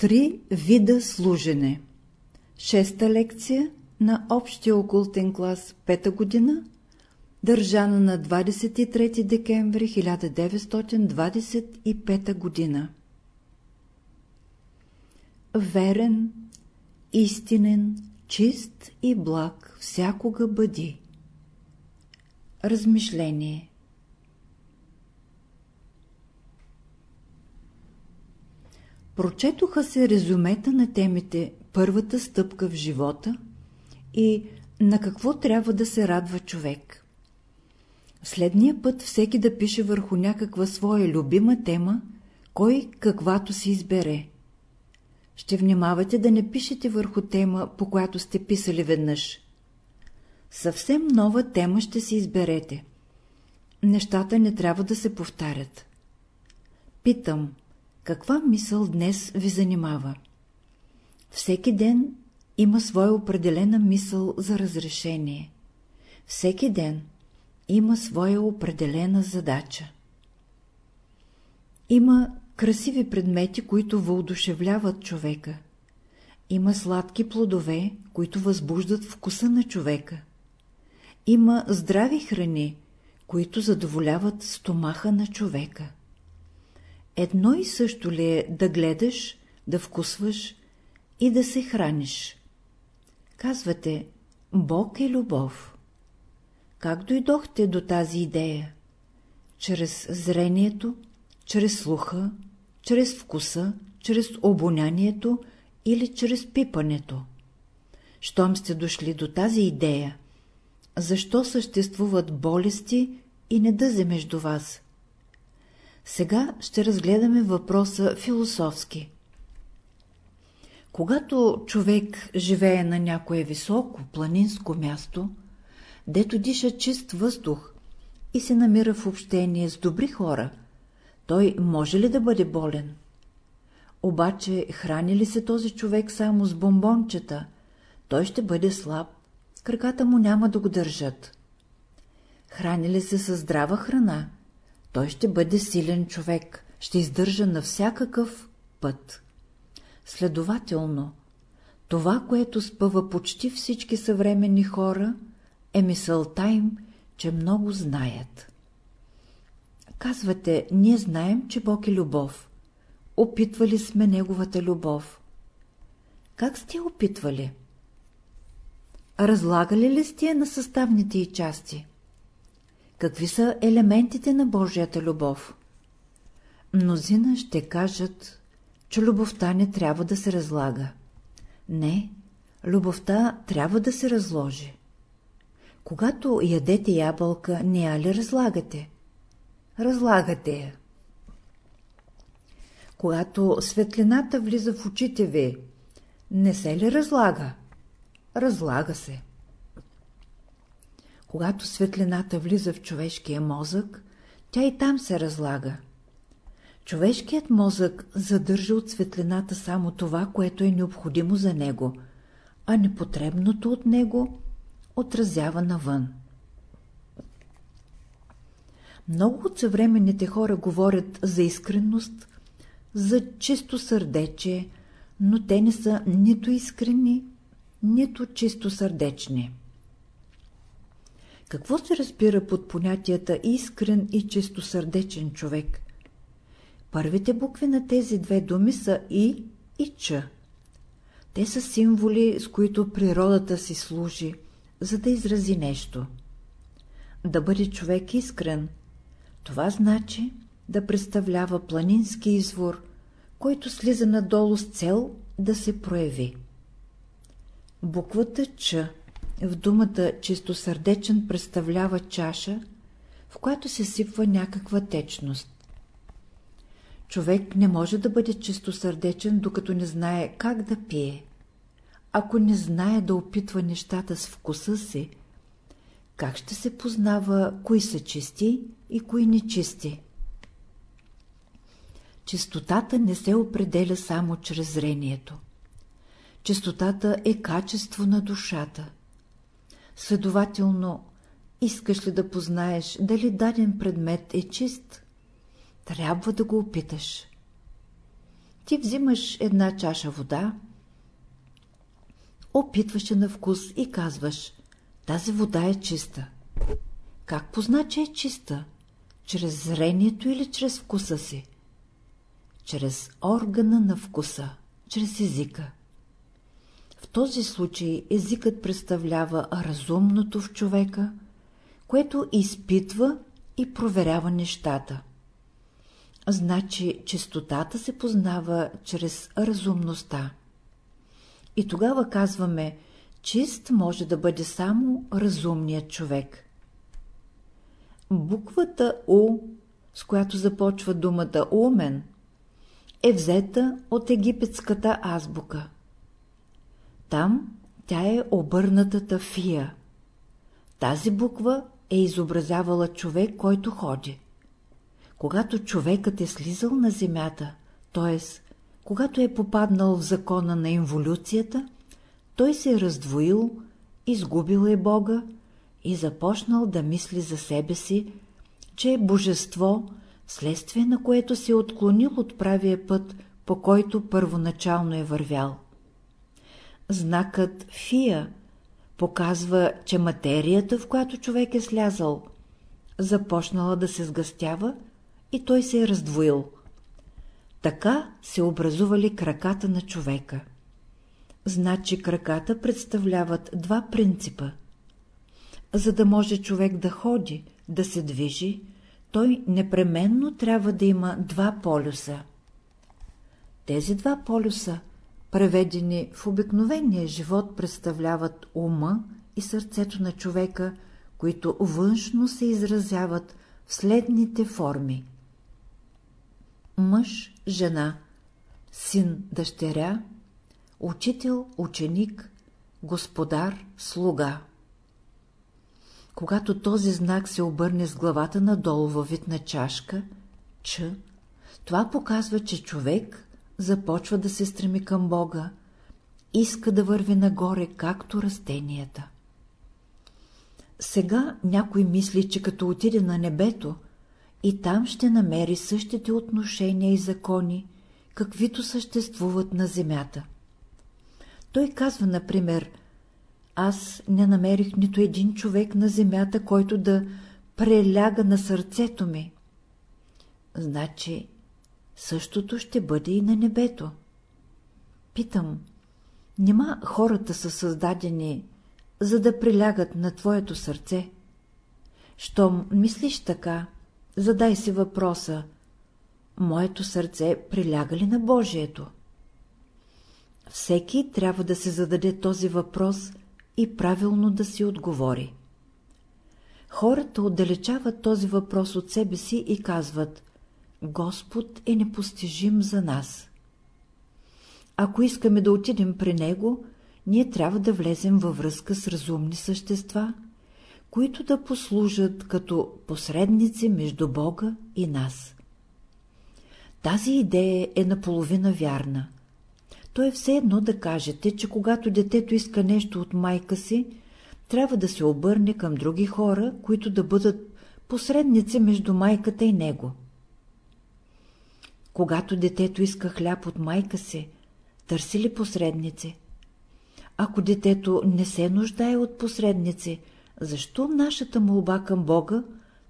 Три вида служене Шеста лекция на Общия окултен клас, пета година, държана на 23 декември 1925 година. Верен, истинен, чист и благ всякога бъди. Размишление Прочетоха се резюмета на темите «Първата стъпка в живота» и «На какво трябва да се радва човек». Следния път всеки да пише върху някаква своя любима тема, кой каквато си избере. Ще внимавате да не пишете върху тема, по която сте писали веднъж. Съвсем нова тема ще си изберете. Нещата не трябва да се повтарят. Питам, каква мисъл днес ви занимава? Всеки ден има своя определена мисъл за разрешение. Всеки ден има своя определена задача. Има красиви предмети, които въодушевляват човека. Има сладки плодове, които възбуждат вкуса на човека. Има здрави храни, които задоволяват стомаха на човека. Едно и също ли е да гледаш, да вкусваш и да се храниш? Казвате, Бог е любов. Как дойдохте до тази идея? Чрез зрението, чрез слуха, чрез вкуса, чрез обонянието или чрез пипането? Щом сте дошли до тази идея, защо съществуват болести и недъзи между вас? Сега ще разгледаме въпроса философски. Когато човек живее на някое високо планинско място, дето диша чист въздух и се намира в общение с добри хора, той може ли да бъде болен? Обаче храни ли се този човек само с бомбончета, той ще бъде слаб, краката му няма да го държат. Храни ли се със здрава храна, той ще бъде силен човек, ще издържа на всякакъв път. Следователно, това, което спъва почти всички съвременни хора, е мисълта им, че много знаят. Казвате, ние знаем, че Бог е любов. Опитвали сме Неговата любов. Как сте опитвали? Разлагали ли сте на съставните и части? Какви са елементите на Божията любов? Мнозина ще кажат, че любовта не трябва да се разлага. Не, любовта трябва да се разложи. Когато ядете ябълка, не я ли разлагате? Разлагате я. Когато светлината влиза в очите ви, не се ли разлага? Разлага се. Когато светлината влиза в човешкия мозък, тя и там се разлага. Човешкият мозък задържа от светлината само това, което е необходимо за него, а непотребното от него отразява навън. Много от съвременните хора говорят за искренност, за чисто сърдече, но те не са нито искрени, нито чисто сърдечни. Какво се разбира под понятията искрен и чистосърдечен човек? Първите букви на тези две думи са И и Ч. Те са символи, с които природата си служи, за да изрази нещо. Да бъде човек искрен, това значи да представлява планински извор, който слиза надолу с цел да се прояви. Буквата Ч в думата чистосърдечен представлява чаша, в която се сипва някаква течност. Човек не може да бъде чистосърдечен, докато не знае как да пие. Ако не знае да опитва нещата с вкуса си, как ще се познава кои са чисти и кои нечисти? Чистотата не се определя само чрез зрението. Чистотата е качество на душата. Следователно, искаш ли да познаеш дали даден предмет е чист, трябва да го опиташ. Ти взимаш една чаша вода, опитваш я на вкус и казваш, тази вода е чиста. Как позна, че е чиста? Чрез зрението или чрез вкуса си? Чрез органа на вкуса, чрез езика. Този случай езикът представлява разумното в човека, което изпитва и проверява нещата. Значи чистотата се познава чрез разумността. И тогава казваме, чист може да бъде само разумният човек. Буквата У, с която започва думата умен, е взета от египетската азбука. Там тя е обърнатата фия. Тази буква е изобразявала човек, който ходи. Когато човекът е слизал на земята, т.е. когато е попаднал в закона на инволюцията, той се е раздвоил, изгубил е Бога и започнал да мисли за себе си, че е божество, следствие на което се е отклонил от правия път, по който първоначално е вървял. Знакът Фия показва, че материята, в която човек е слязал, започнала да се сгъстява и той се е раздвоил. Така се образували краката на човека. Значи краката представляват два принципа. За да може човек да ходи, да се движи, той непременно трябва да има два полюса. Тези два полюса, преведени в обикновения живот, представляват ума и сърцето на човека, които външно се изразяват в следните форми. Мъж, жена, син, дъщеря, учител, ученик, господар, слуга. Когато този знак се обърне с главата надолу във вид на чашка, Ч, това показва, че човек започва да се стреми към Бога, иска да върви нагоре, както растенията. Сега някой мисли, че като отиде на небето, и там ще намери същите отношения и закони, каквито съществуват на земята. Той казва, например, аз не намерих нито един човек на земята, който да преляга на сърцето ми. Значи, същото ще бъде и на небето. Питам, нема хората са създадени, за да прилягат на твоето сърце? Щом мислиш така, задай си въпроса, моето сърце приляга ли на Божието? Всеки трябва да се зададе този въпрос и правилно да си отговори. Хората отдалечават този въпрос от себе си и казват Господ е непостижим за нас. Ако искаме да отидем при Него, ние трябва да влезем във връзка с разумни същества, които да послужат като посредници между Бога и нас. Тази идея е наполовина вярна. То е все едно да кажете, че когато детето иска нещо от майка си, трябва да се обърне към други хора, които да бъдат посредници между майката и него. Когато детето иска хляб от майка си, търси ли посредници? Ако детето не се нуждае от посредници, защо нашата молба към Бога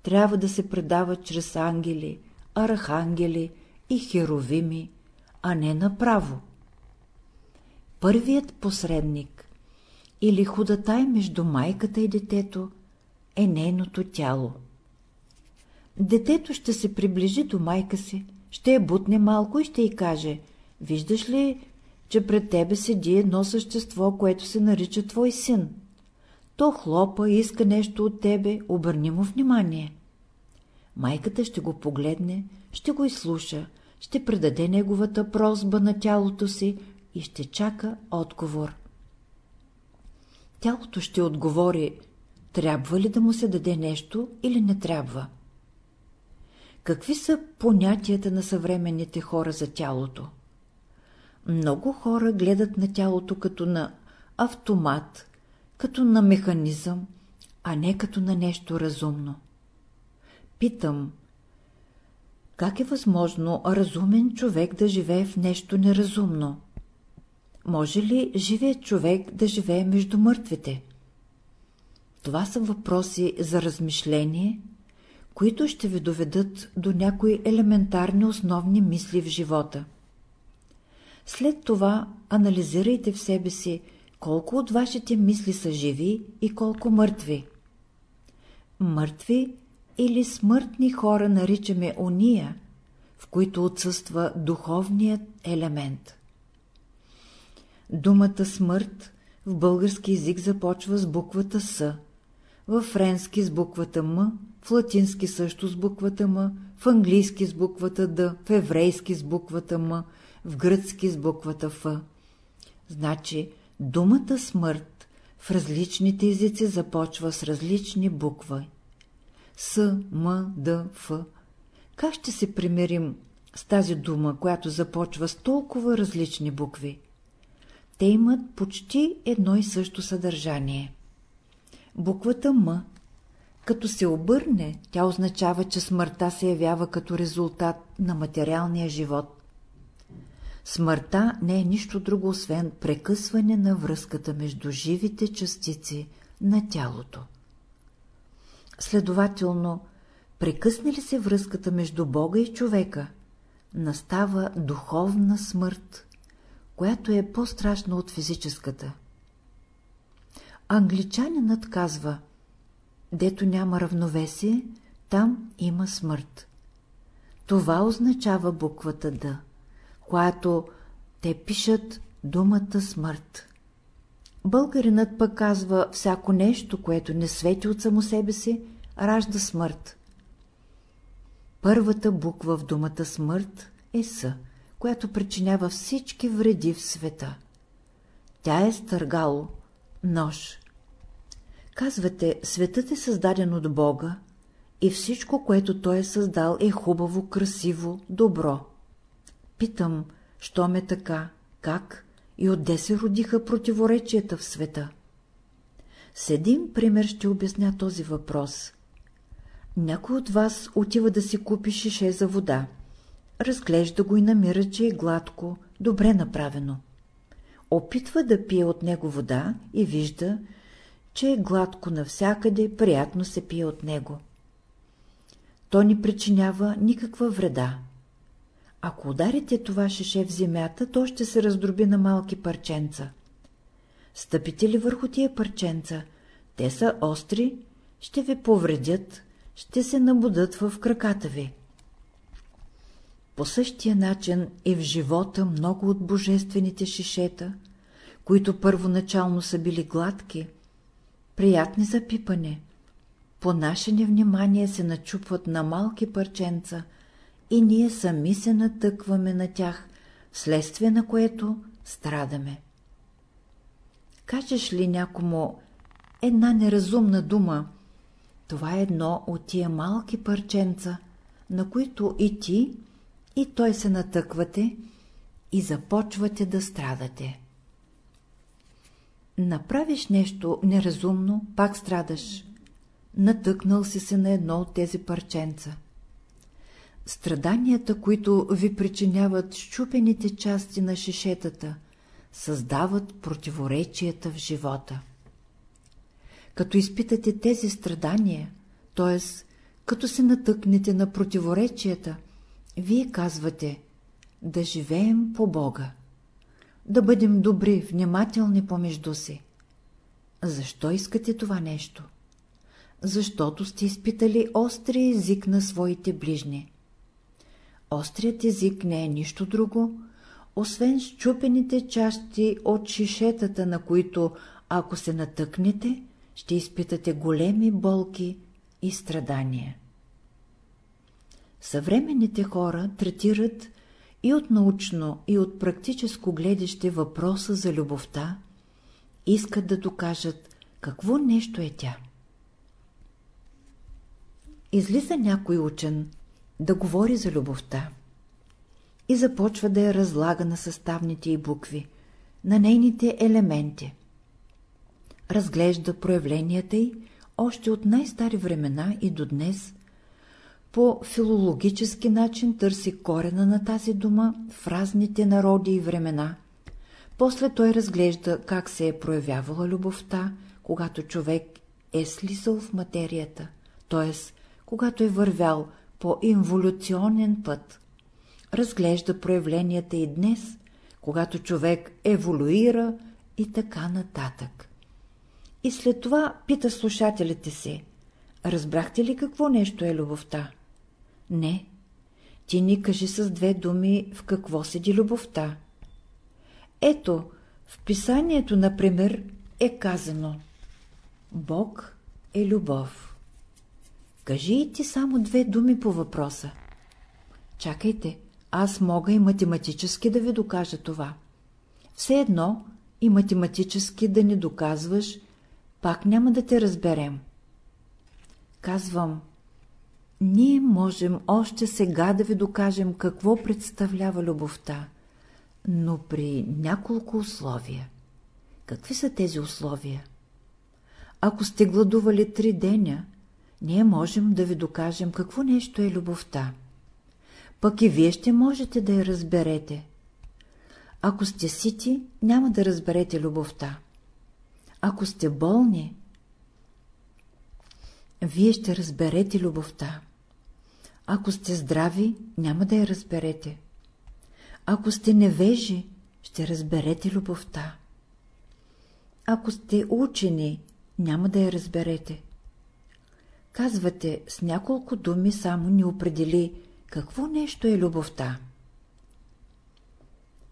трябва да се предава чрез ангели, архангели и херовими, а не направо? Първият посредник или худатай между майката и детето е нейното тяло. Детето ще се приближи до майка си, ще я бутне малко и ще й каже, виждаш ли, че пред тебе седи едно същество, което се нарича твой син. То хлопа, иска нещо от тебе, обърни му внимание. Майката ще го погледне, ще го изслуша, ще предаде неговата прозба на тялото си и ще чака отговор. Тялото ще отговори, трябва ли да му се даде нещо или не трябва. Какви са понятията на съвременните хора за тялото? Много хора гледат на тялото като на автомат, като на механизъм, а не като на нещо разумно. Питам, Как е възможно разумен човек да живее в нещо неразумно? Може ли живият човек да живее между мъртвите? Това са въпроси за размишление, които ще ви доведат до някои елементарни основни мисли в живота. След това анализирайте в себе си колко от вашите мисли са живи и колко мъртви. Мъртви или смъртни хора наричаме ония, в които отсъства духовният елемент. Думата смърт в български язик започва с буквата С, в френски с буквата М, в латински също с буквата М, в английски с буквата Д, в еврейски с буквата М, в гръцки с буквата Ф. Значи, думата смърт в различните езици започва с различни букви. С, М, Д, Ф. Как ще се примирим с тази дума, която започва с толкова различни букви? Те имат почти едно и също съдържание. Буквата М, като се обърне, тя означава, че смъртта се явява като резултат на материалния живот. Смъртта не е нищо друго, освен прекъсване на връзката между живите частици на тялото. Следователно, прекъсне ли се връзката между Бога и човека, настава духовна смърт, която е по-страшна от физическата. Англичанинът казва, дето няма равновесие, там има смърт. Това означава буквата Д, която те пишат думата смърт. Българинът пък казва всяко нещо, което не свети от само себе си, ражда смърт. Първата буква в думата смърт е С, която причинява всички вреди в света. Тя е стъргало, нож. Казвате, светът е създаден от Бога и всичко, което Той е създал е хубаво, красиво, добро. Питам, що ме така, как и отде се родиха противоречията в света? С един пример ще обясня този въпрос. Някой от вас отива да си купи шише за вода. Разглежда го и намира, че е гладко, добре направено. Опитва да пие от него вода и вижда, че е гладко навсякъде, приятно се пие от него. То ни причинява никаква вреда. Ако ударите това шише в земята, то ще се раздроби на малки парченца. Стъпите ли върху тия парченца, те са остри, ще ви повредят, ще се набудат в краката ви. По същия начин и в живота много от божествените шишета, които първоначално са били гладки, приятни за пипане, по наше невнимание се начупват на малки парченца и ние сами се натъкваме на тях, вследствие на което страдаме. Кажеш ли някому една неразумна дума, това е едно от тия малки парченца, на които и ти, и той се натъквате и започвате да страдате. Направиш нещо неразумно, пак страдаш. Натъкнал си се на едно от тези парченца. Страданията, които ви причиняват щупените части на шишетата, създават противоречията в живота. Като изпитате тези страдания, т.е. като се натъкнете на противоречията, вие казвате да живеем по Бога, да бъдем добри, внимателни помежду си. Защо искате това нещо? Защото сте изпитали острия език на своите ближни. Острият език не е нищо друго, освен щупените части от шишетата, на които, ако се натъкнете, ще изпитате големи болки и страдания. Съвременните хора третират и от научно, и от практическо гледаще въпроса за любовта, искат да докажат какво нещо е тя. Излиза някой учен да говори за любовта и започва да я разлага на съставните й букви, на нейните елементи разглежда проявленията й още от най-стари времена и до днес, по филологически начин търси корена на тази дума в разните народи и времена. После той разглежда как се е проявявала любовта, когато човек е слизал в материята, т.е. когато е вървял по инволюционен път. Разглежда проявленията и днес, когато човек еволюира и така нататък. И след това пита слушателите си, разбрахте ли какво нещо е любовта? Не. Ти ни кажи с две думи в какво седи любовта. Ето, в писанието, например, е казано Бог е любов. Кажи и ти само две думи по въпроса. Чакайте, аз мога и математически да ви докажа това. Все едно и математически да не доказваш, пак няма да те разберем. Казвам, ние можем още сега да ви докажем какво представлява любовта, но при няколко условия. Какви са тези условия? Ако сте гладували три деня, ние можем да ви докажем какво нещо е любовта. Пък и вие ще можете да я разберете. Ако сте сити, няма да разберете любовта. Ако сте болни, вие ще разберете любовта. Ако сте здрави, няма да я разберете. Ако сте невежи, ще разберете любовта. Ако сте учени, няма да я разберете. Казвате, с няколко думи само ни определи какво нещо е любовта.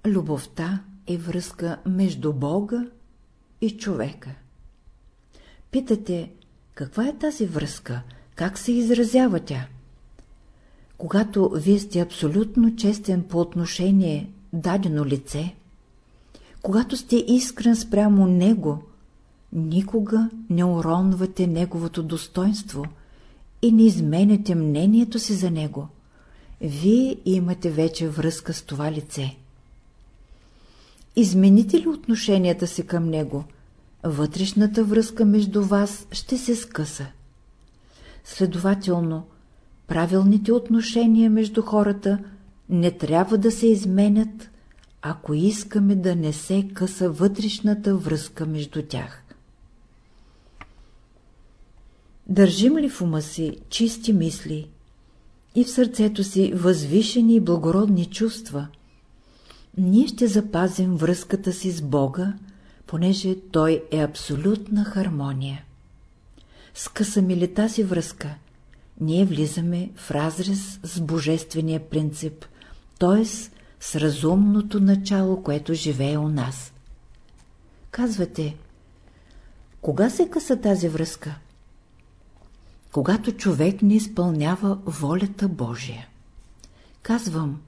Любовта е връзка между Бога и човека. Питате, каква е тази връзка, как се изразява тя? Когато вие сте абсолютно честен по отношение дадено лице, когато сте искрен спрямо него, никога не уронвате неговото достоинство и не изменяте мнението си за него. Вие имате вече връзка с това лице. Измените ли отношенията си към него, вътрешната връзка между вас ще се скъса. Следователно, правилните отношения между хората не трябва да се изменят, ако искаме да не се къса вътрешната връзка между тях. Държим ли в ума си чисти мисли и в сърцето си възвишени и благородни чувства, ние ще запазим връзката си с Бога, понеже Той е абсолютна хармония. Скъсаме ли тази връзка, ние влизаме в разрез с божествения принцип, т.е. с разумното начало, което живее у нас. Казвате, кога се къса тази връзка? Когато човек не изпълнява волята Божия. Казвам,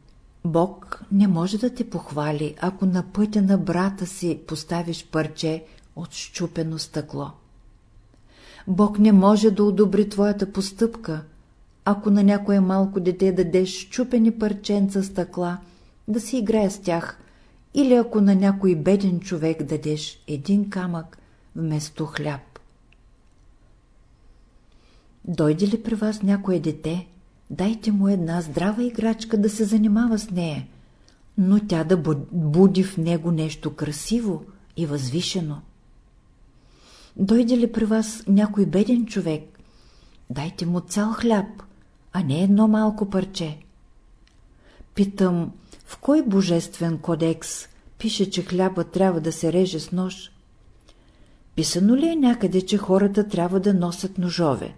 Бог не може да те похвали, ако на пътя на брата си поставиш парче от щупено стъкло. Бог не може да одобри твоята постъпка, ако на някое малко дете дадеш чупени парченца стъкла, да си играе с тях, или ако на някой беден човек дадеш един камък вместо хляб. Дойде ли при вас някое дете, дайте му една здрава играчка да се занимава с нея, но тя да буди в него нещо красиво и възвишено. Дойде ли при вас някой беден човек, дайте му цял хляб, а не едно малко парче. Питам, в кой божествен кодекс пише, че хляба трябва да се реже с нож? Писано ли е някъде, че хората трябва да носят ножове?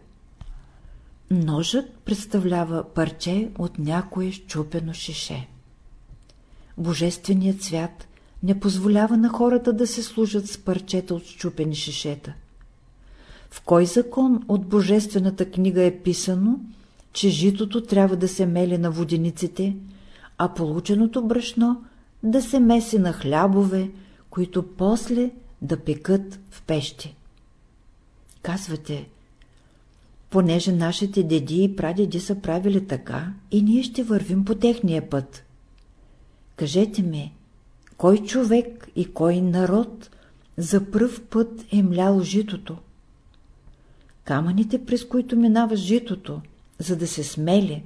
Ножът представлява парче от някое щупено шише. Божественият свят не позволява на хората да се служат с парчета от щупени шишета. В кой закон от Божествената книга е писано, че житото трябва да се мели на водениците, а полученото брашно да се меси на хлябове, които после да пекат в пещи? Казвате, понеже нашите деди и прадеди са правили така и ние ще вървим по техния път. Кажете ми, кой човек и кой народ за пръв път е млял житото? Камъните, през които минава житото, за да се смели,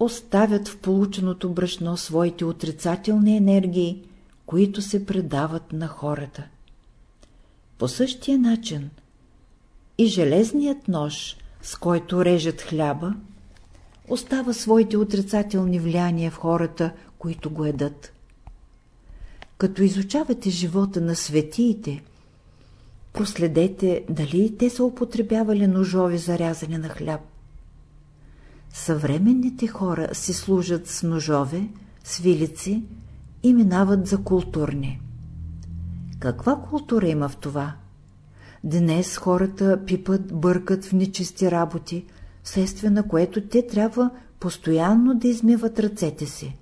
оставят в полученото брашно своите отрицателни енергии, които се предават на хората. По същия начин и железният нож, с който режат хляба, остава своите отрицателни влияния в хората, които го едат. Като изучавате живота на светиите, проследете дали те са употребявали ножове за рязане на хляб. Съвременните хора си служат с ножове, с вилици и минават за културни. Каква култура има в това? Днес хората пипат, бъркат в нечисти работи, следствие на което те трябва постоянно да измиват ръцете си.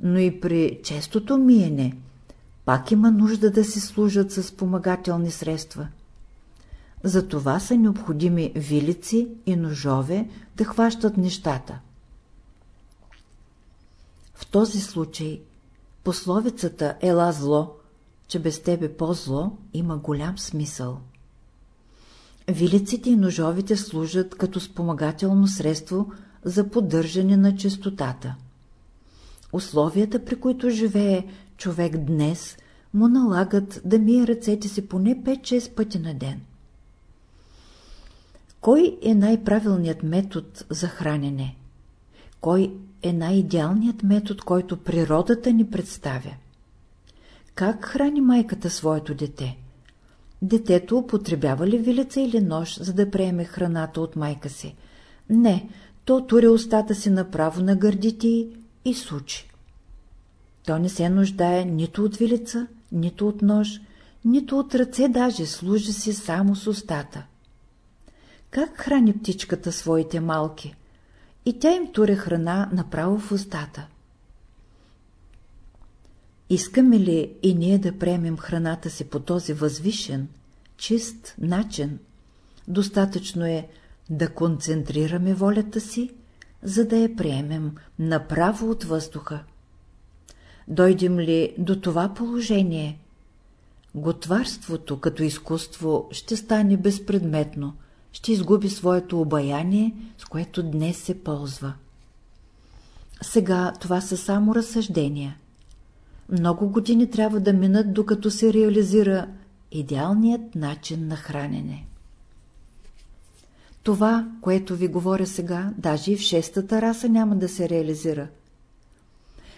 Но и при честото миене пак има нужда да се служат с спомагателни средства. За това са необходими вилици и ножове да хващат нещата. В този случай пословицата «Ела зло», че без тебе по-зло, има голям смисъл. Вилиците и ножовите служат като спомагателно средство за поддържане на чистотата. Условията, при които живее човек днес, му налагат да мие ръцете си поне 5-6 пъти на ден. Кой е най-правилният метод за хранене? Кой е най-идеалният метод, който природата ни представя? Как храни майката своето дете? Детето употребява ли вилица или нож, за да приеме храната от майка си? Не, то тури устата си направо на гърдите и сучи. То не се нуждае нито от вилица, нито от нож, нито от ръце даже, служи си само с устата. Как храни птичката своите малки? И тя им туре храна направо в устата. Искаме ли и ние да приемем храната си по този възвишен, чист начин? Достатъчно е да концентрираме волята си, за да я приемем направо от въздуха. Дойдем ли до това положение, готварството като изкуство ще стане безпредметно, ще изгуби своето обаяние, с което днес се ползва. Сега това са само разсъждения. Много години трябва да минат, докато се реализира идеалният начин на хранене. Това, което ви говоря сега, даже и в шестата раса няма да се реализира.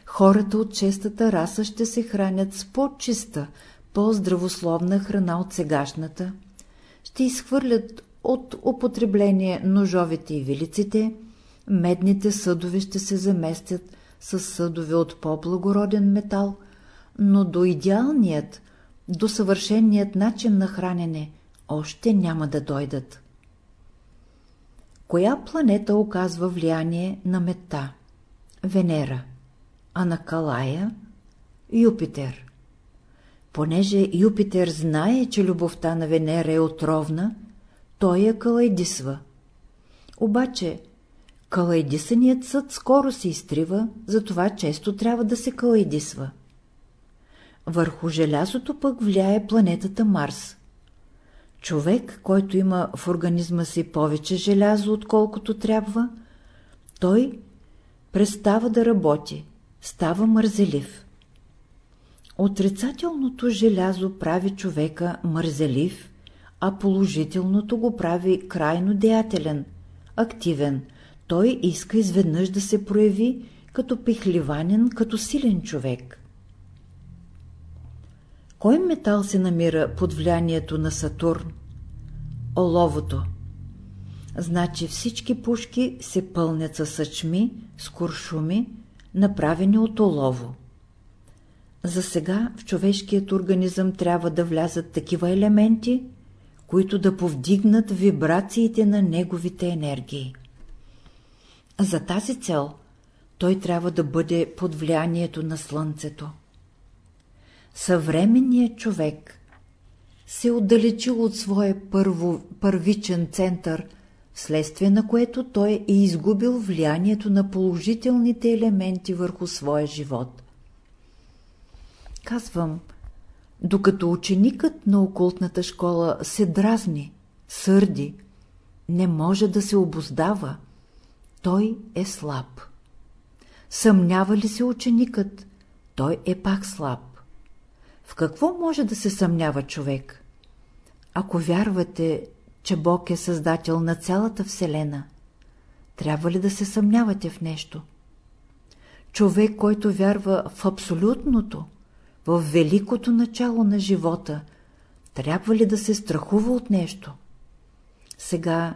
Хората от шестата раса ще се хранят с по-чиста, по-здравословна храна от сегашната, ще изхвърлят от употребление ножовете и вилиците, медните съдове ще се заместят с съдове от по-благороден метал, но до идеалният, до съвършеният начин на хранене още няма да дойдат. Коя планета оказва влияние на мета? Венера. А на Калая? Юпитер. Понеже Юпитер знае, че любовта на Венера е отровна, той я калайдисва. Обаче, калайдисаният съд скоро се изтрива, затова често трябва да се калайдисва. Върху желязото пък влияе планетата Марс. Човек, който има в организма си повече желязо, отколкото трябва, той престава да работи, става мързелив. Отрицателното желязо прави човека мързелив, а положителното го прави крайно деятелен, активен. Той иска изведнъж да се прояви като пихливанен, като силен човек. Кой метал се намира под влиянието на Сатурн? Оловото. Значи всички пушки се пълнят със съчми, с куршуми, направени от олово. За сега в човешкият организъм трябва да влязат такива елементи, които да повдигнат вибрациите на неговите енергии. За тази цел той трябва да бъде под влиянието на Слънцето. Съвременният човек се отдалечил от своя първо, първичен център, вследствие на което той е изгубил влиянието на положителните елементи върху своя живот. Казвам, докато ученикът на окултната школа се дразни, сърди, не може да се обоздава, той е слаб. Съмнява ли се ученикът, той е пак слаб. В какво може да се съмнява човек? Ако вярвате, че Бог е създател на цялата Вселена, трябва ли да се съмнявате в нещо? Човек, който вярва в абсолютното, в великото начало на живота, трябва ли да се страхува от нещо? Сега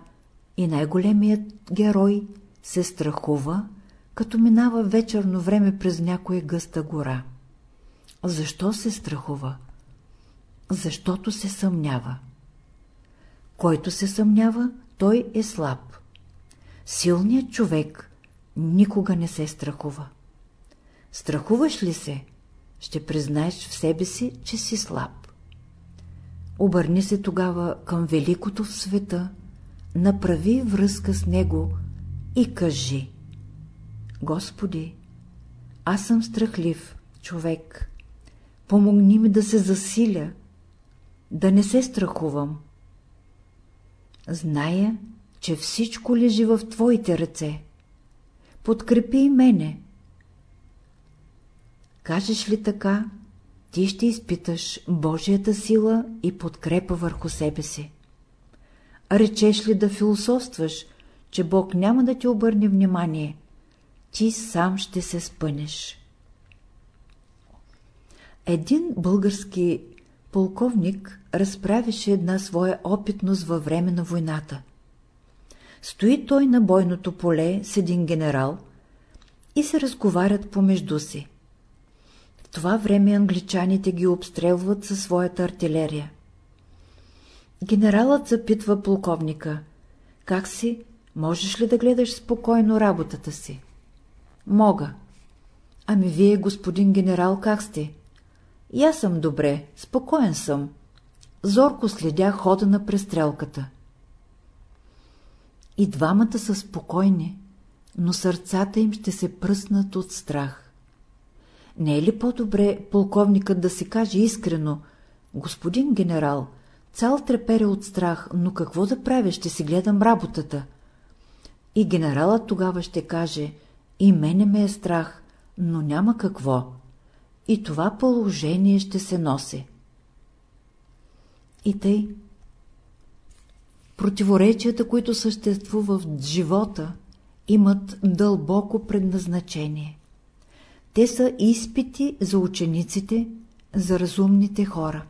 и най-големият герой се страхува, като минава вечерно време през някоя гъста гора. Защо се страхува? Защото се съмнява. Който се съмнява, той е слаб. Силният човек никога не се страхува. Страхуваш ли се, ще признаеш в себе си, че си слаб. Обърни се тогава към великото в света, направи връзка с него и кажи Господи, аз съм страхлив човек, помогни ми да се засиля, да не се страхувам. Зная, че всичко лежи в Твоите ръце. Подкрепи и мене. Кажеш ли така, ти ще изпиташ Божията сила и подкрепа върху себе си. Речеш ли да философстваш, че Бог няма да ти обърне внимание, ти сам ще се спънеш. Един български полковник разправише една своя опитност във време на войната. Стои той на бойното поле с един генерал и се разговарят помежду си. В това време англичаните ги обстрелват със своята артилерия. Генералът запитва полковника. Как си? Можеш ли да гледаш спокойно работата си? Мога. Ами вие, господин генерал, как сте? И аз съм добре, спокоен съм. Зорко следя хода на престрелката. И двамата са спокойни, но сърцата им ще се пръснат от страх. Не е ли по-добре полковникът да си каже искрено, господин генерал, цял трепере от страх, но какво да правя, ще си гледам работата. И генералът тогава ще каже, и мене ме е страх, но няма какво. И това положение ще се носи. И тъй. Противоречията, които съществуват в живота, имат дълбоко предназначение. Те са изпити за учениците, за разумните хора.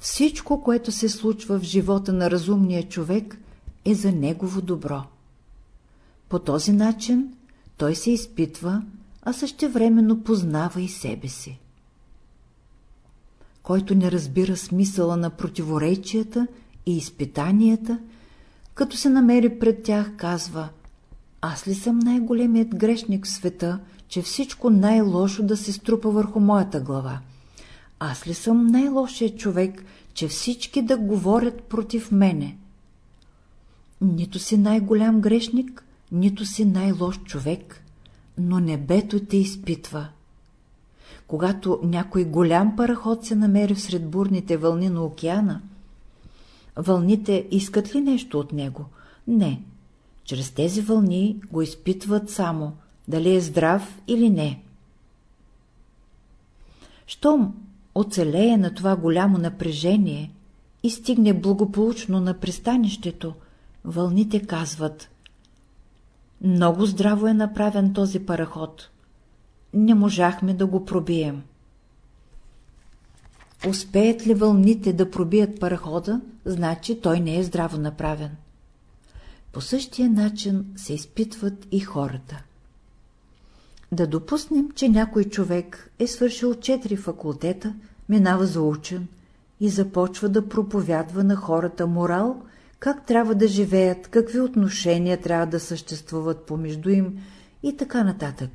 Всичко, което се случва в живота на разумния човек, е за негово добро. По този начин той се изпитва, а същевременно познава и себе си. Който не разбира смисъла на противоречията и изпитанията, като се намери пред тях, казва «Аз ли съм най-големият грешник в света, че всичко най-лошо да се струпа върху моята глава? Аз ли съм най-лошият човек, че всички да говорят против мене?» Нито си най-голям грешник, нито си най-лош човек, но небето те изпитва. Когато някой голям параход се намери всред бурните вълни на океана, вълните искат ли нещо от него? Не. Чрез тези вълни го изпитват само, дали е здрав или не. Щом оцелее на това голямо напрежение и стигне благополучно на пристанището, вълните казват много здраво е направен този параход. Не можахме да го пробием. Успеят ли вълните да пробият парахода, значи той не е здраво направен. По същия начин се изпитват и хората. Да допуснем, че някой човек е свършил четири факултета, минава за учен и започва да проповядва на хората морал как трябва да живеят, какви отношения трябва да съществуват помежду им и така нататък.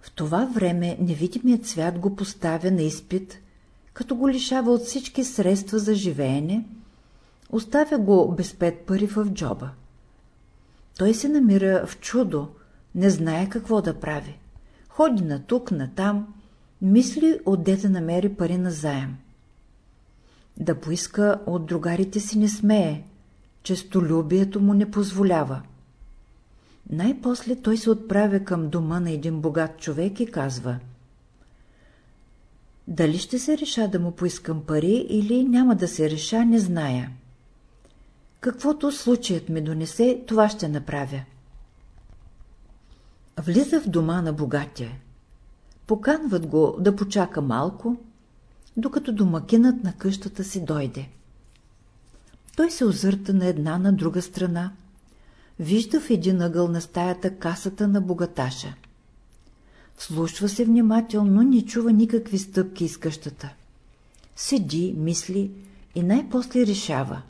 В това време невидимият свят го поставя на изпит, като го лишава от всички средства за живеене, оставя го без пет пари в джоба. Той се намира в чудо, не знае какво да прави. Ходи на тук, на там, мисли отде да намери пари на заем. Да поиска от другарите си не смее, честолюбието му не позволява. Най-после той се отправя към дома на един богат човек и казва Дали ще се реша да му поискам пари или няма да се реша, не зная. Каквото случаят ми донесе, това ще направя. Влиза в дома на богатия. Поканват го да почака малко, докато домакинът на къщата си дойде. Той се озърта на една на друга страна. Вижда в един ъгъл на стаята касата на богаташа. Слушва се внимателно, не чува никакви стъпки из къщата. Седи, мисли и най-после решава.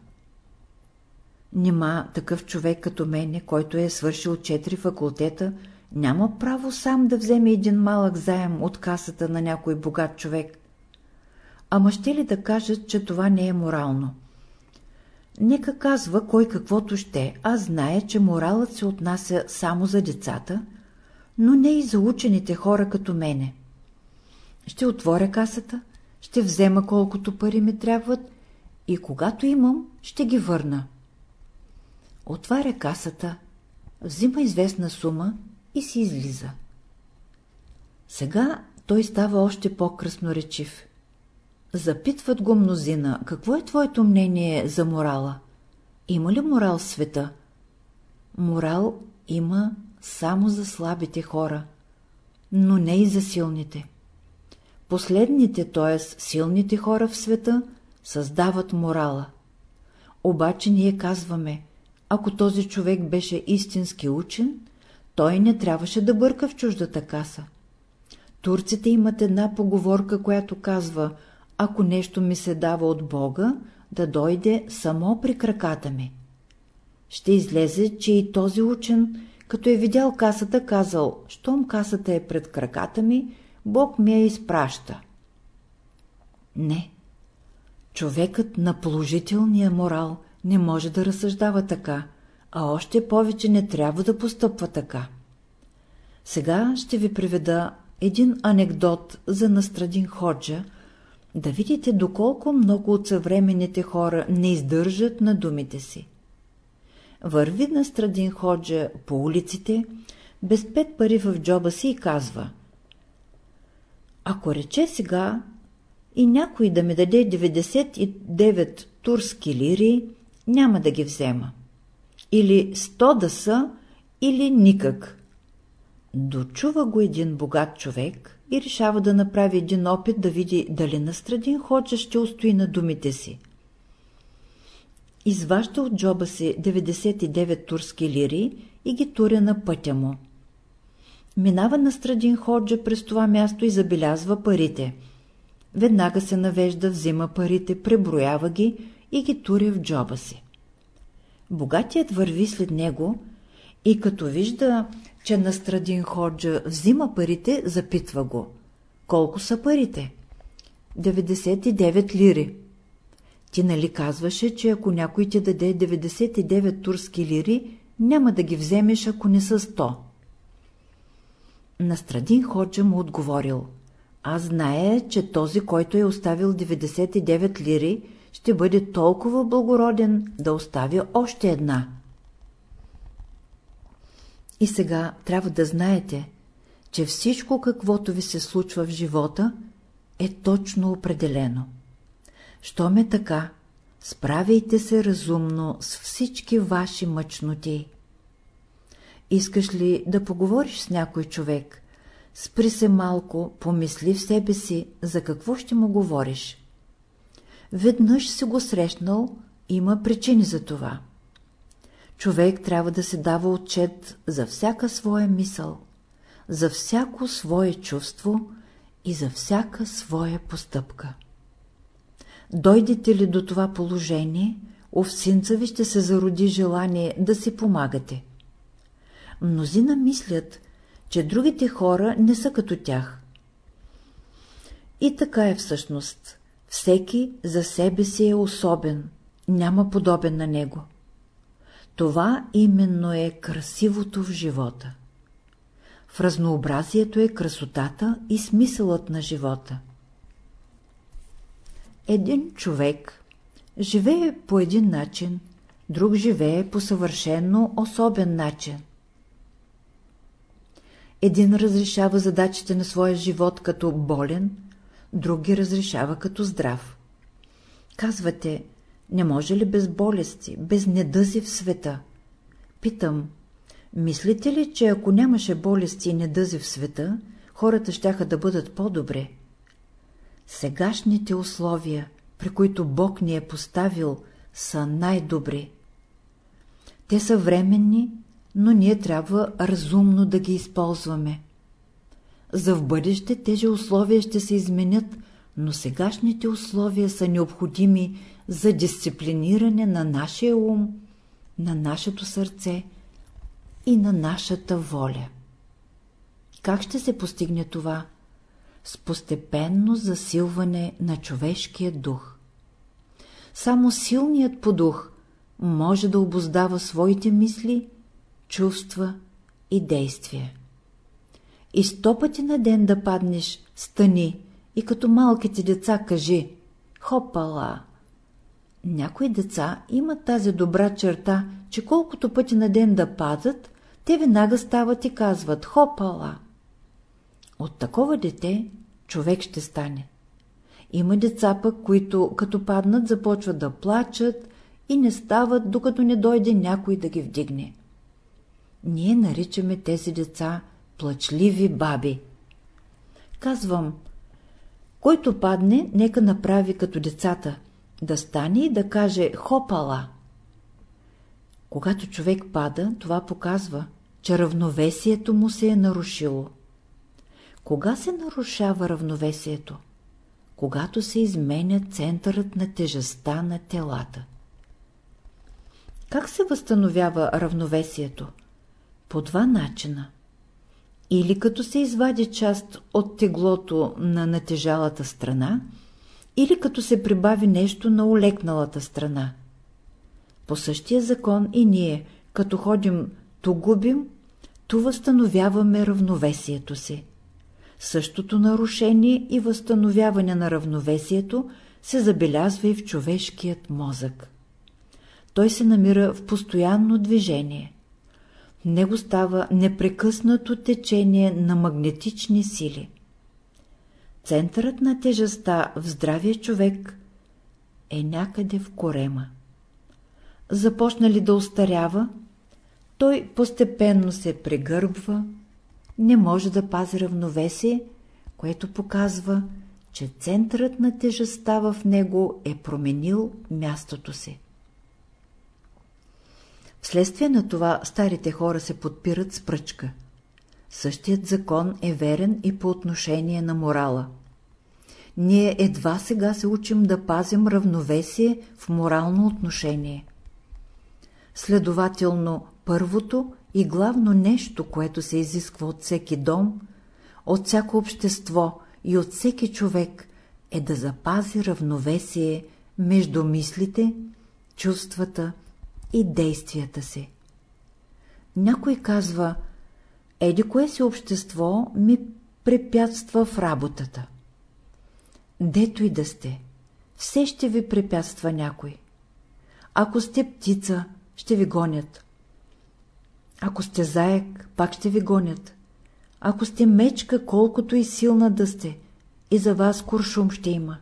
Нима такъв човек като мене, който е свършил четири факултета, няма право сам да вземе един малък заем от касата на някой богат човек. Ама ще ли да кажат, че това не е морално? Нека казва кой каквото ще, аз знае, че моралът се отнася само за децата, но не и за учените хора като мене. Ще отворя касата, ще взема колкото пари ми трябват и когато имам, ще ги върна. Отваря касата, взима известна сума и си излиза. Сега той става още по-красноречив. Запитват го мнозина, какво е твоето мнение за морала? Има ли морал в света? Морал има само за слабите хора, но не и за силните. Последните, т.е. силните хора в света, създават морала. Обаче ние казваме, ако този човек беше истински учен, той не трябваше да бърка в чуждата каса. Турците имат една поговорка, която казва – ако нещо ми се дава от Бога, да дойде само при краката ми. Ще излезе, че и този учен, като е видял касата, казал, щом касата е пред краката ми, Бог ми я изпраща. Не. Човекът на положителния морал не може да разсъждава така, а още повече не трябва да постъпва така. Сега ще ви приведа един анекдот за Настрадин Ходжа, да видите доколко много от съвременните хора не издържат на думите си. Върви на Страдин Ходжа по улиците, без пет пари в джоба си и казва Ако рече сега и някой да ми даде 99 турски лири, няма да ги взема. Или 100 да са, или никак. Дочува го един богат човек и решава да направи един опит да види дали Настрадин Ходжа ще устои на думите си. Изважда от джоба си 99 турски лири и ги туря на пътя му. Минава Настрадин Ходжа през това място и забелязва парите. Веднага се навежда, взима парите, преброява ги и ги туря в джоба си. Богатият върви след него и като вижда че Настрадин Ходжа взима парите, запитва го. Колко са парите? 99 лири. Ти нали казваше, че ако някой ти даде 99 турски лири, няма да ги вземеш, ако не са 100. Настрадин Ходжа му отговорил. Аз знае, че този, който е оставил 99 лири, ще бъде толкова благороден да остави още една. И сега трябва да знаете, че всичко каквото ви се случва в живота е точно определено. Щом е така, справяйте се разумно с всички ваши мъчноти. Искаш ли да поговориш с някой човек? Спри се малко, помисли в себе си, за какво ще му говориш. Веднъж си го срещнал, има причини за това човек трябва да се дава отчет за всяка своя мисъл, за всяко свое чувство и за всяка своя постъпка. Дойдете ли до това положение, овсинца ви ще се зароди желание да си помагате. Мнозина мислят, че другите хора не са като тях. И така е всъщност. Всеки за себе си е особен, няма подобен на него. Това именно е красивото в живота. В разнообразието е красотата и смисълът на живота. Един човек живее по един начин, друг живее по съвършенно особен начин. Един разрешава задачите на своя живот като болен, друг ги разрешава като здрав. Казвате, не може ли без болести, без недъзи в света? Питам, мислите ли, че ако нямаше болести и недъзи в света, хората щяха да бъдат по-добре? Сегашните условия, при които Бог ни е поставил, са най-добри. Те са временни, но ние трябва разумно да ги използваме. За в бъдеще тези условия ще се изменят, но сегашните условия са необходими за дисциплиниране на нашия ум, на нашето сърце и на нашата воля. Как ще се постигне това? С постепенно засилване на човешкия дух. Само силният по дух може да обоздава своите мисли, чувства и действия. И сто пъти на ден да паднеш, стани и като малките деца кажи «Хопала!» Някои деца имат тази добра черта, че колкото пъти на ден да падат, те веднага стават и казват «Хопала!» От такова дете човек ще стане. Има деца пък, които като паднат започват да плачат и не стават, докато не дойде някой да ги вдигне. Ние наричаме тези деца плачливи баби. Казвам, който падне, нека направи като децата, да стане и да каже «хопала». Когато човек пада, това показва, че равновесието му се е нарушило. Кога се нарушава равновесието? Когато се изменя центърът на тежестта на телата. Как се възстановява равновесието? По два начина. Или като се извади част от теглото на натежалата страна, или като се прибави нещо на олекналата страна. По същия закон и ние, като ходим, то губим, то възстановяваме равновесието си. Същото нарушение и възстановяване на равновесието се забелязва и в човешкият мозък. Той се намира в постоянно движение. В него става непрекъснато течение на магнетични сили. Центърът на тежестта в здравия човек е някъде в корема. Започна ли да устарява, той постепенно се прегърбва, не може да пази равновесие, което показва, че центърът на тежестта в него е променил мястото си. Вследствие на това старите хора се подпират с пръчка. Същият закон е верен и по отношение на морала. Ние едва сега се учим да пазим равновесие в морално отношение. Следователно, първото и главно нещо, което се изисква от всеки дом, от всяко общество и от всеки човек, е да запази равновесие между мислите, чувствата и действията си. Някой казва, еди кое си общество ми препятства в работата. Дето и да сте, все ще ви препятства някой. Ако сте птица, ще ви гонят. Ако сте заек, пак ще ви гонят. Ако сте мечка, колкото и силна да сте, и за вас куршум ще има.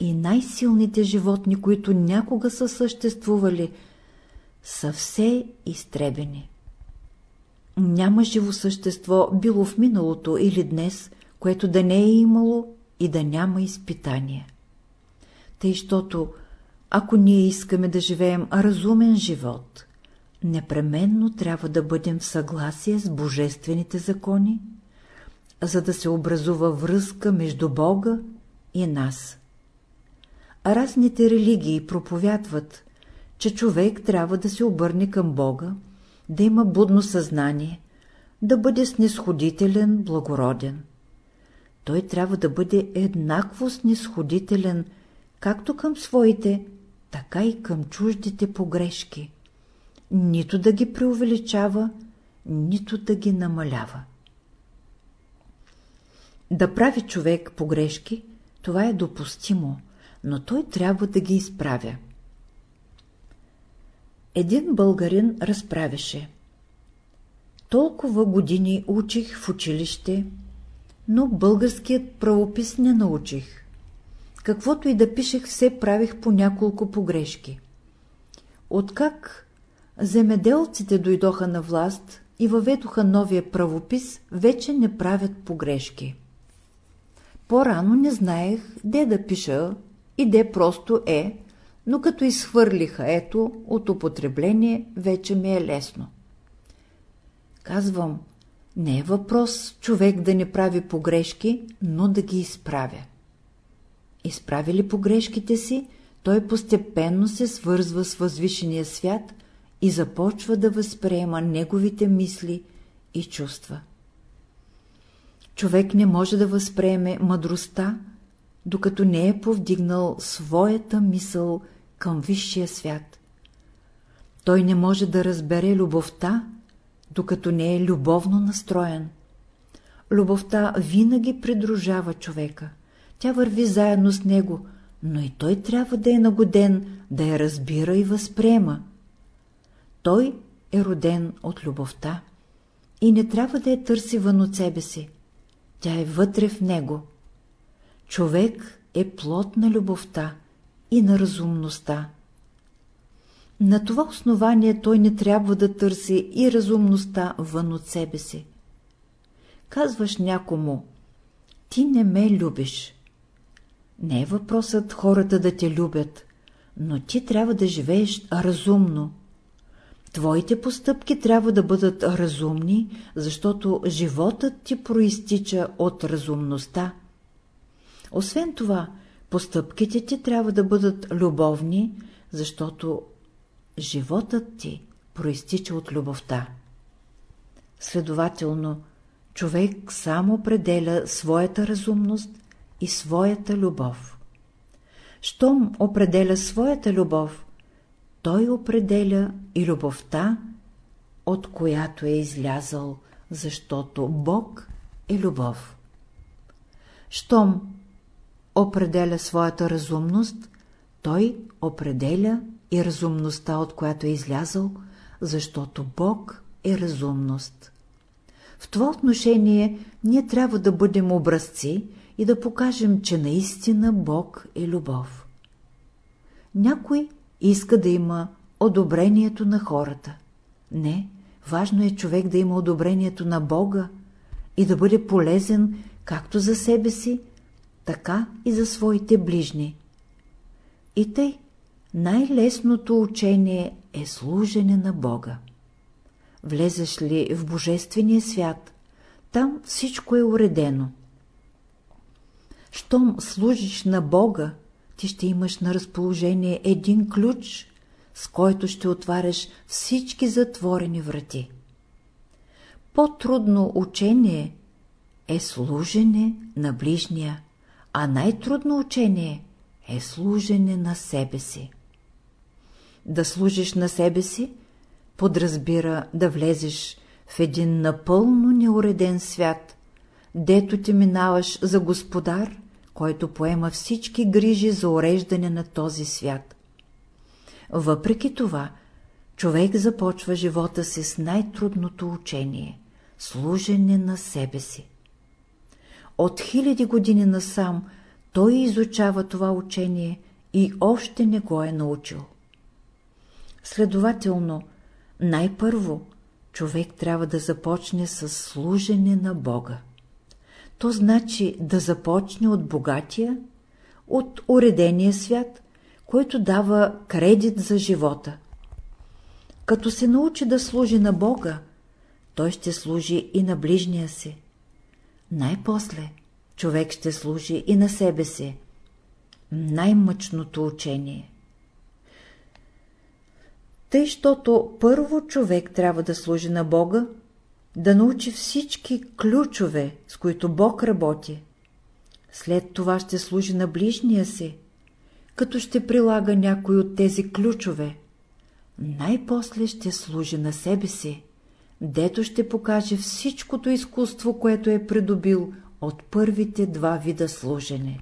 И най-силните животни, които някога са съществували, са все изтребени. Няма живо същество, било в миналото или днес, което да не е имало и да няма изпитание. Тъй, щото, ако ние искаме да живеем разумен живот, непременно трябва да бъдем в съгласие с божествените закони, за да се образува връзка между Бога и нас. Разните религии проповядват, че човек трябва да се обърне към Бога, да има будно съзнание, да бъде снисходителен, благороден. Той трябва да бъде еднакво снисходителен както към своите, така и към чуждите погрешки. Нито да ги преувеличава, нито да ги намалява. Да прави човек погрешки, това е допустимо, но той трябва да ги изправя. Един българин разправяше. Толкова години учих в училище, но българският правопис не научих. Каквото и да пишех, все правих по няколко погрешки. Откак земеделците дойдоха на власт и въведоха новия правопис, вече не правят погрешки. По-рано не знаех де да пиша и де просто е, но като изхвърлиха ето от употребление, вече ми е лесно. Казвам, не е въпрос човек да не прави погрешки, но да ги изправя. Изправи ли погрешките си, той постепенно се свързва с възвишения свят и започва да възприема неговите мисли и чувства. Човек не може да възприеме мъдростта, докато не е повдигнал своята мисъл към висшия свят. Той не може да разбере любовта, докато не е любовно настроен. Любовта винаги придружава човека. Тя върви заедно с него, но и той трябва да е нагоден, да я разбира и възприема. Той е роден от любовта и не трябва да я търси вън от себе си. Тя е вътре в него. Човек е плод на любовта и на разумността. На това основание той не трябва да търси и разумността вън от себе си. Казваш някому, ти не ме любиш. Не е въпросът хората да те любят, но ти трябва да живееш разумно. Твоите постъпки трябва да бъдат разумни, защото животът ти проистича от разумността. Освен това, постъпките ти трябва да бъдат любовни, защото животът ти проистича от любовта. Следователно, човек само определя своята разумност и своята любов. Щом определя своята любов, той определя и любовта, от която е излязъл, защото Бог е любов. Щом определя своята разумност, той определя и разумността, от която е излязъл, защото Бог е разумност. В това отношение ние трябва да бъдем образци и да покажем, че наистина Бог е любов. Някой иска да има одобрението на хората. Не, важно е човек да има одобрението на Бога и да бъде полезен както за себе си, така и за своите ближни. И тъй, най-лесното учение е служене на Бога. Влезеш ли в Божествения свят, там всичко е уредено. Щом служиш на Бога, ти ще имаш на разположение един ключ, с който ще отваряш всички затворени врати. По-трудно учение е служене на ближния, а най-трудно учение е служене на себе си. Да служиш на себе си подразбира да влезеш в един напълно неуреден свят, дето ти минаваш за господар, който поема всички грижи за уреждане на този свят. Въпреки това, човек започва живота си с най-трудното учение – служене на себе си. От хиляди години насам той изучава това учение и още не го е научил. Следователно, най-първо човек трябва да започне с служене на Бога. То значи да започне от богатия, от уредения свят, който дава кредит за живота. Като се научи да служи на Бога, той ще служи и на ближния си. Най-после човек ще служи и на себе си. Най-мъчното учение. Тъй, щото първо човек трябва да служи на Бога, да научи всички ключове, с които Бог работи. След това ще служи на ближния си, като ще прилага някой от тези ключове. Най-после ще служи на себе си, дето ще покаже всичкото изкуство, което е придобил от първите два вида служене.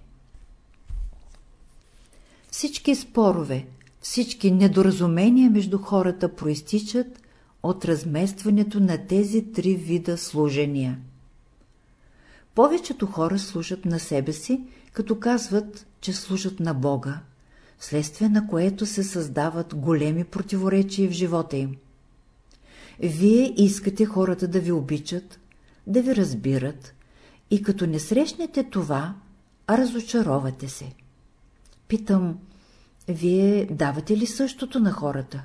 Всички спорове, Всички недоразумения между хората проистичат от разместването на тези три вида служения. Повечето хора служат на себе си, като казват, че служат на Бога, вследствие на което се създават големи противоречия в живота им. Вие искате хората да ви обичат, да ви разбират и като не срещнете това, разочаровате се. Питам, вие давате ли същото на хората?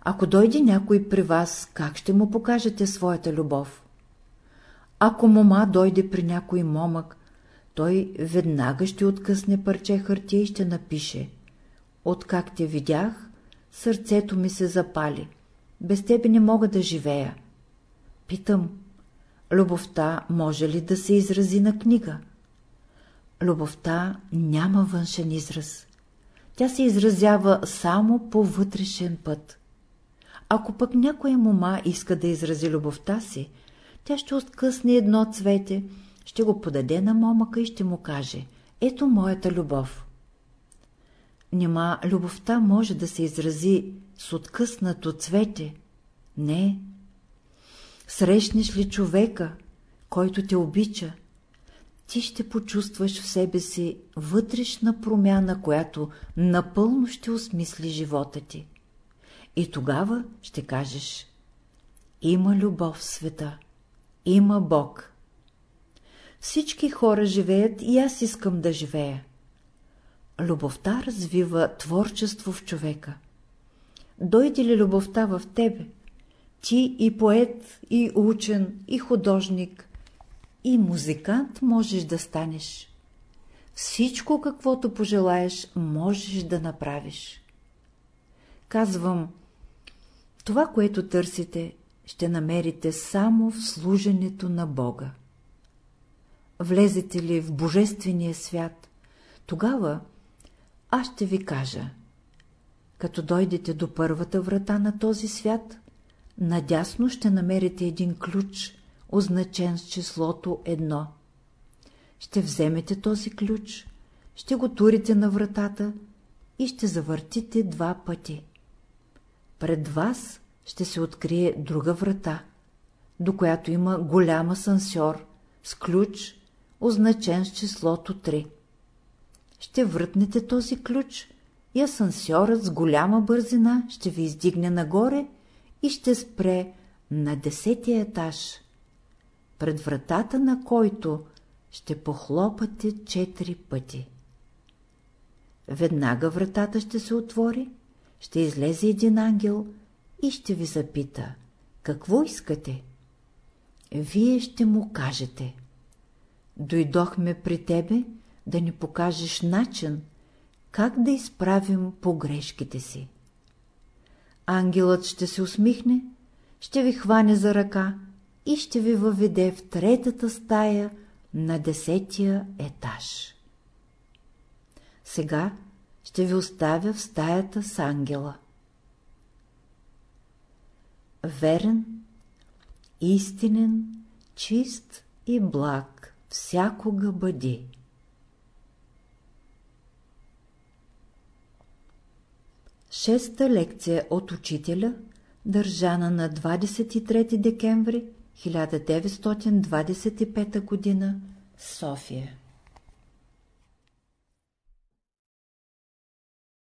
Ако дойде някой при вас, как ще му покажете своята любов? Ако мома дойде при някой момък, той веднага ще откъсне парче хартия и ще напише Откак те видях, сърцето ми се запали. Без тебе не мога да живея. Питам, любовта може ли да се изрази на книга? Любовта няма външен израз. Тя се изразява само по вътрешен път. Ако пък някоя мома иска да изрази любовта си, тя ще откъсне едно цвете, ще го подаде на момъка и ще му каже «Ето моята любов». Нима любовта може да се изрази с откъснато цвете? Не. Срещнеш ли човека, който те обича, ти ще почувстваш в себе си вътрешна промяна, която напълно ще осмисли живота ти. И тогава ще кажеш Има любов в света, има Бог. Всички хора живеят и аз искам да живея. Любовта развива творчество в човека. Дойде ли любовта в тебе, ти и поет, и учен, и художник, и музикант можеш да станеш. Всичко, каквото пожелаеш, можеш да направиш. Казвам, това, което търсите, ще намерите само в служенето на Бога. Влезете ли в Божествения свят, тогава аз ще ви кажа. Като дойдете до първата врата на този свят, надясно ще намерите един ключ, означен с числото едно. Ще вземете този ключ, ще го турите на вратата и ще завъртите два пъти. Пред вас ще се открие друга врата, до която има голям асансьор с ключ, означен с числото 3. Ще въртнете този ключ и асансьорът с голяма бързина ще ви издигне нагоре и ще спре на десетия етаж, пред вратата на който ще похлопате четири пъти. Веднага вратата ще се отвори, ще излезе един ангел и ще ви запита, какво искате? Вие ще му кажете. Дойдохме при тебе да ни покажеш начин, как да изправим погрешките си. Ангелът ще се усмихне, ще ви хване за ръка и ще ви въведе в третата стая на десетия етаж. Сега ще ви оставя в стаята с ангела. Верен, истинен, чист и благ всякога бъди. Шеста лекция от учителя, държана на 23 декември 1925 г. София